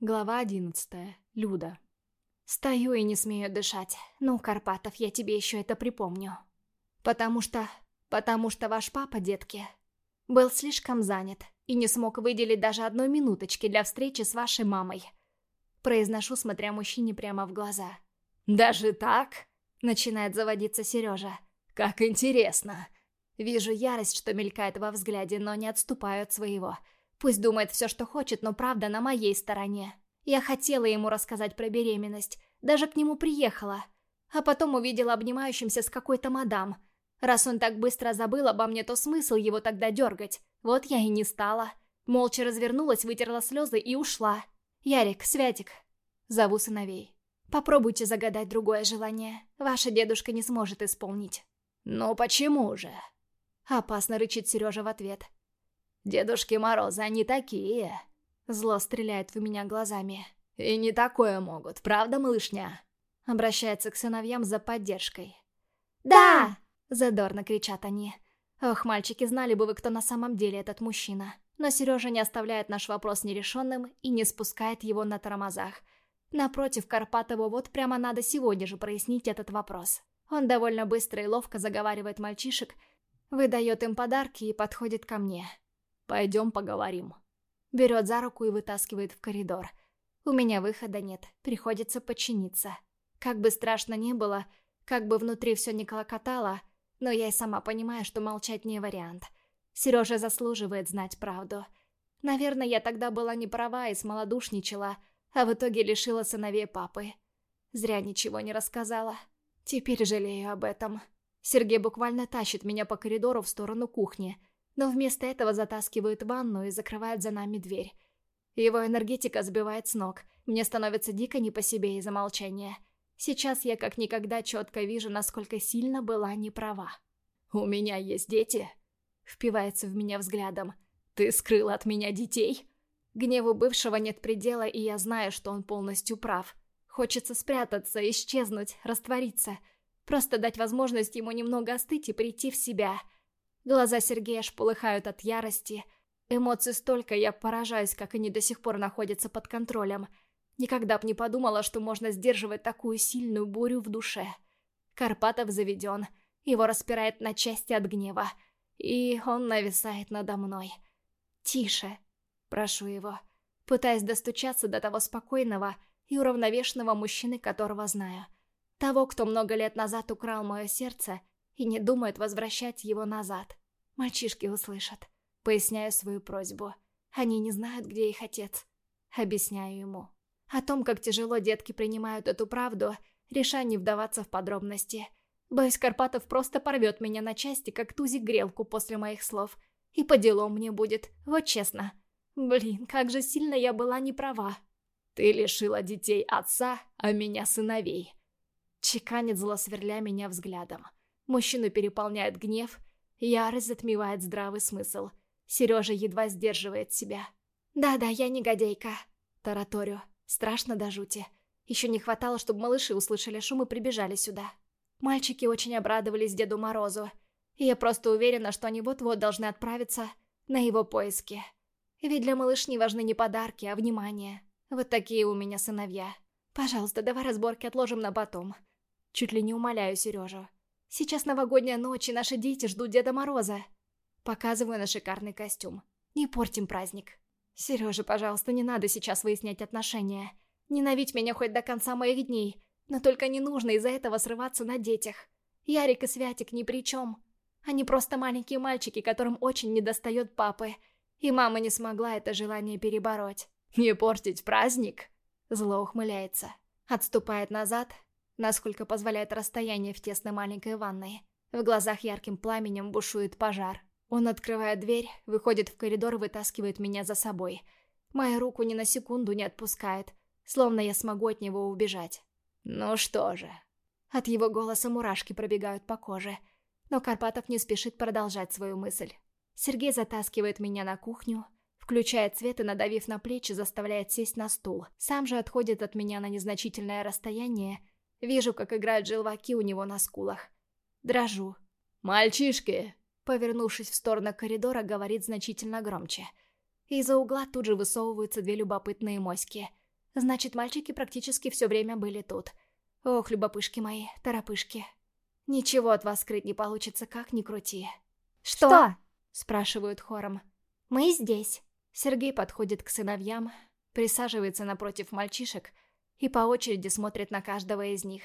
Глава одиннадцатая. Люда. Стою и не смею дышать. Ну, Карпатов, я тебе еще это припомню. Потому что... Потому что ваш папа, детки, был слишком занят и не смог выделить даже одной минуточки для встречи с вашей мамой. Произношу, смотря мужчине прямо в глаза. «Даже так?» — начинает заводиться Сережа. «Как интересно!» Вижу ярость, что мелькает во взгляде, но не отступаю от своего. Пусть думает все, что хочет, но правда на моей стороне. Я хотела ему рассказать про беременность, даже к нему приехала. А потом увидела обнимающимся с какой-то мадам. Раз он так быстро забыл обо мне, то смысл его тогда дергать. Вот я и не стала. Молча развернулась, вытерла слезы и ушла. «Ярик, Святик». Зову сыновей. Попробуйте загадать другое желание. Ваша дедушка не сможет исполнить. «Ну почему же?» Опасно рычит Сережа в ответ. «Дедушки Морозы, они такие!» Зло стреляет в меня глазами. «И не такое могут, правда, малышня?» Обращается к сыновьям за поддержкой. «Да!» — задорно кричат они. Ох, мальчики, знали бы вы, кто на самом деле этот мужчина. Но Сережа не оставляет наш вопрос нерешенным и не спускает его на тормозах. Напротив, Карпатову вот прямо надо сегодня же прояснить этот вопрос. Он довольно быстро и ловко заговаривает мальчишек, выдает им подарки и подходит ко мне. «Пойдем поговорим». Берет за руку и вытаскивает в коридор. У меня выхода нет, приходится подчиниться. Как бы страшно ни было, как бы внутри все не колокотало, но я и сама понимаю, что молчать не вариант. Сережа заслуживает знать правду. Наверное, я тогда была не права и смолодушничала, а в итоге лишила сыновей папы. Зря ничего не рассказала. Теперь жалею об этом. Сергей буквально тащит меня по коридору в сторону кухни, но вместо этого затаскивает ванну и закрывает за нами дверь. Его энергетика сбивает с ног. Мне становится дико не по себе из-за молчания. Сейчас я как никогда четко вижу, насколько сильно была неправа. «У меня есть дети?» Впивается в меня взглядом. «Ты скрыла от меня детей?» Гневу бывшего нет предела, и я знаю, что он полностью прав. Хочется спрятаться, исчезнуть, раствориться. Просто дать возможность ему немного остыть и прийти в себя. Глаза Сергея аж полыхают от ярости. Эмоций столько, я поражаюсь, как они до сих пор находятся под контролем. Никогда б не подумала, что можно сдерживать такую сильную бурю в душе. Карпатов заведен. Его распирает на части от гнева. И он нависает надо мной. «Тише!» Прошу его, пытаясь достучаться до того спокойного, и уравновешенного мужчины, которого знаю. Того, кто много лет назад украл мое сердце и не думает возвращать его назад. Мальчишки услышат. Поясняю свою просьбу. Они не знают, где их отец. Объясняю ему. О том, как тяжело детки принимают эту правду, решаю не вдаваться в подробности. Боюсь, Карпатов просто порвет меня на части, как тузик грелку после моих слов. И по делу мне будет, вот честно. Блин, как же сильно я была не права. «Ты лишила детей отца, а меня сыновей». Чеканит зло, сверля меня взглядом. Мужчину переполняет гнев, ярость затмевает здравый смысл. Сережа едва сдерживает себя. «Да-да, я негодяйка», — тараторю. Страшно до жути. Еще не хватало, чтобы малыши услышали шум и прибежали сюда. Мальчики очень обрадовались Деду Морозу, и я просто уверена, что они вот-вот должны отправиться на его поиски. Ведь для малышни важны не подарки, а внимание. Вот такие у меня сыновья. Пожалуйста, давай разборки отложим на потом. Чуть ли не умоляю Сережу. Сейчас новогодняя ночь, и наши дети ждут Деда Мороза. Показываю на шикарный костюм. Не портим праздник. Сережа, пожалуйста, не надо сейчас выяснять отношения. Ненавидь меня хоть до конца моих дней, но только не нужно из-за этого срываться на детях. Ярик и Святик ни при чем. Они просто маленькие мальчики, которым очень недостает папы. И мама не смогла это желание перебороть. «Не портить праздник?» Зло ухмыляется. Отступает назад, насколько позволяет расстояние в тесной маленькой ванной. В глазах ярким пламенем бушует пожар. Он открывает дверь, выходит в коридор и вытаскивает меня за собой. Мою руку ни на секунду не отпускает, словно я смогу от него убежать. «Ну что же...» От его голоса мурашки пробегают по коже. Но Карпатов не спешит продолжать свою мысль. Сергей затаскивает меня на кухню, Включает свет и, надавив на плечи, заставляет сесть на стул. Сам же отходит от меня на незначительное расстояние. Вижу, как играют желваки у него на скулах. Дрожу. «Мальчишки!» Повернувшись в сторону коридора, говорит значительно громче. Из-за угла тут же высовываются две любопытные моськи. Значит, мальчики практически все время были тут. Ох, любопышки мои, торопышки. Ничего от вас скрыть не получится, как ни крути. «Что?» Что? спрашивают хором. «Мы здесь». Сергей подходит к сыновьям, присаживается напротив мальчишек и по очереди смотрит на каждого из них.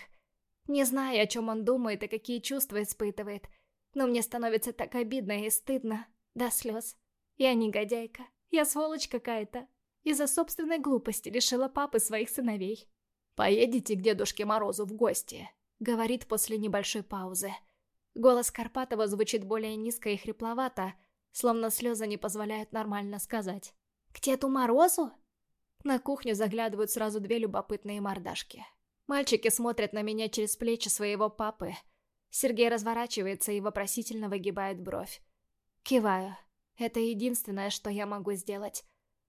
Не знаю, о чем он думает и какие чувства испытывает, но мне становится так обидно и стыдно, до слез. Я негодяйка, я сволочь какая-то. Из-за собственной глупости лишила папы своих сыновей. «Поедете к Дедушке Морозу в гости», — говорит после небольшой паузы. Голос Карпатова звучит более низко и хрипловато, словно слезы не позволяют нормально сказать. «К Деду Морозу?» На кухню заглядывают сразу две любопытные мордашки. Мальчики смотрят на меня через плечи своего папы. Сергей разворачивается и вопросительно выгибает бровь. Киваю. Это единственное, что я могу сделать.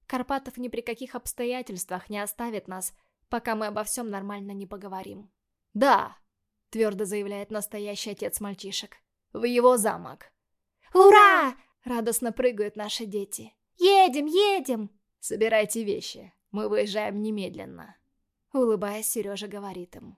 Карпатов ни при каких обстоятельствах не оставит нас, пока мы обо всем нормально не поговорим. «Да», — твердо заявляет настоящий отец мальчишек, — «в его замок». «Ура!» — радостно прыгают наши дети. «Едем, едем!» «Собирайте вещи, мы выезжаем немедленно», — улыбаясь, Сережа говорит им.